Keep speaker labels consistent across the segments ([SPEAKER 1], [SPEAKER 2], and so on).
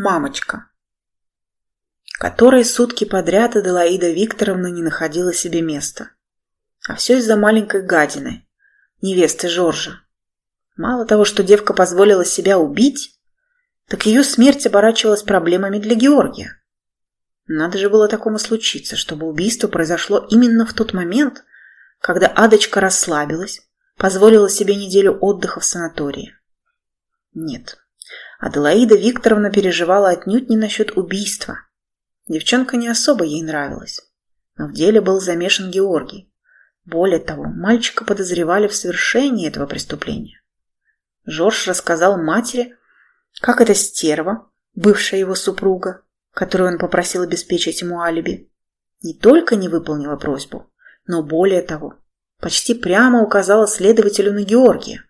[SPEAKER 1] мамочка, которой сутки подряд Аделаида Викторовна не находила себе места. А все из-за маленькой гадины, невесты Жоржа. Мало того, что девка позволила себя убить, так ее смерть оборачивалась проблемами для Георгия. Надо же было такому случиться, чтобы убийство произошло именно в тот момент, когда Адочка расслабилась, позволила себе неделю отдыха в санатории. Нет, Аделаида Викторовна переживала отнюдь не насчет убийства. Девчонка не особо ей нравилась. Но в деле был замешан Георгий. Более того, мальчика подозревали в совершении этого преступления. Жорж рассказал матери, как эта стерва, бывшая его супруга, которую он попросил обеспечить ему алиби, не только не выполнила просьбу, но более того, почти прямо указала следователю на Георгия.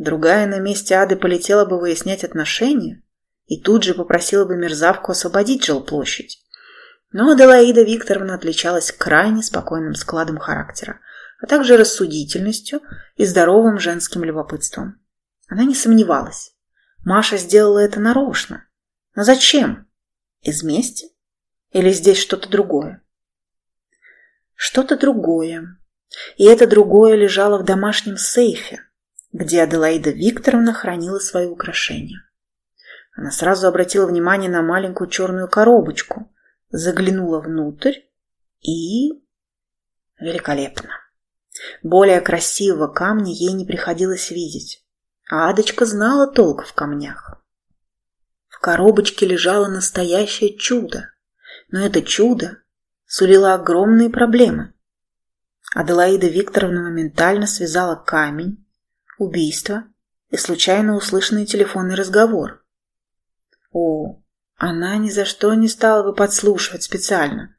[SPEAKER 1] Другая на месте Ады полетела бы выяснять отношения и тут же попросила бы мерзавку освободить жилплощадь. Но Аделаида Викторовна отличалась крайне спокойным складом характера, а также рассудительностью и здоровым женским любопытством. Она не сомневалась. Маша сделала это нарочно. Но зачем? Из мести? Или здесь что-то другое? Что-то другое. И это другое лежало в домашнем сейфе, где Аделаида Викторовна хранила свои украшения. Она сразу обратила внимание на маленькую черную коробочку, заглянула внутрь и... Великолепно. Более красивого камня ей не приходилось видеть, а Адочка знала толк в камнях. В коробочке лежало настоящее чудо, но это чудо сулило огромные проблемы. Аделаида Викторовна моментально связала камень убийство и случайно услышанный телефонный разговор. О, она ни за что не стала бы подслушивать специально.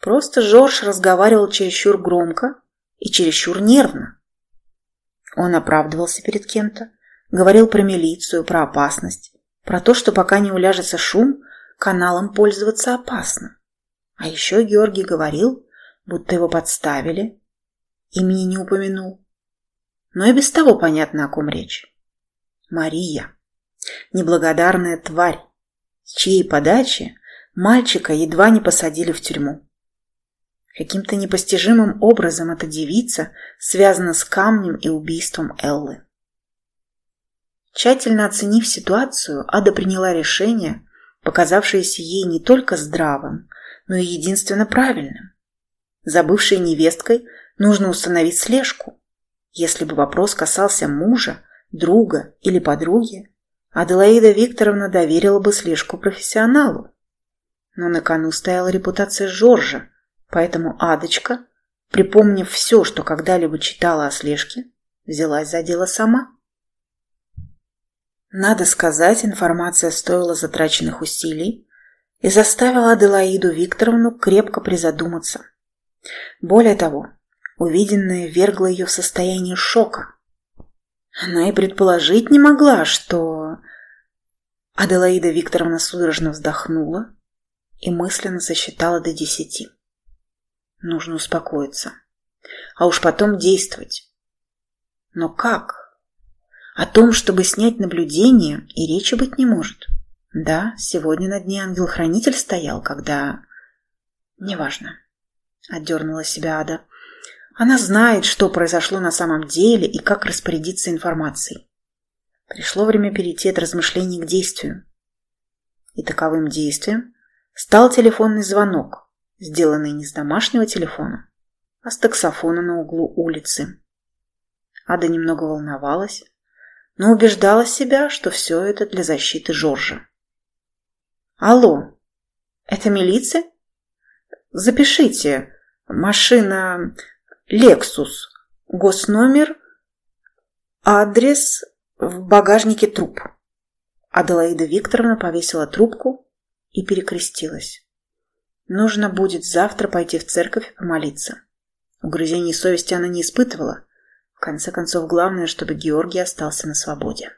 [SPEAKER 1] Просто Жорж разговаривал чересчур громко и чересчур нервно. Он оправдывался перед кем-то, говорил про милицию, про опасность, про то, что пока не уляжется шум, каналом пользоваться опасно. А еще Георгий говорил, будто его подставили, имени не упомянул но и без того понятно, о ком речь. Мария. Неблагодарная тварь, с чьей подачи мальчика едва не посадили в тюрьму. Каким-то непостижимым образом эта девица связана с камнем и убийством Эллы. Тщательно оценив ситуацию, Ада приняла решение, показавшееся ей не только здравым, но и единственно правильным. За бывшей невесткой нужно установить слежку, если бы вопрос касался мужа, друга или подруги, Аделаида Викторовна доверила бы слежку профессионалу. Но на кону стояла репутация Жоржа, поэтому Адочка, припомнив все, что когда-либо читала о слежке, взялась за дело сама. Надо сказать, информация стоила затраченных усилий и заставила Аделаиду Викторовну крепко призадуматься. Более того, Увиденное вергло ее в состояние шока. Она и предположить не могла, что... Аделаида Викторовна судорожно вздохнула и мысленно засчитала до десяти. Нужно успокоиться, а уж потом действовать. Но как? О том, чтобы снять наблюдение, и речи быть не может. Да, сегодня на дне ангел-хранитель стоял, когда... Неважно. Отдернула себя Ада. Она знает, что произошло на самом деле и как распорядиться информацией. Пришло время перейти от размышлений к действию. И таковым действием стал телефонный звонок, сделанный не с домашнего телефона, а с таксофона на углу улицы. Ада немного волновалась, но убеждала себя, что все это для защиты Жоржа. «Алло, это милиция? Запишите. Машина Лексус. Госномер. Адрес в багажнике труп. Аделаида Викторовна повесила трубку и перекрестилась. Нужно будет завтра пойти в церковь и помолиться. Угрызений совести она не испытывала. В конце концов, главное, чтобы Георгий остался на свободе.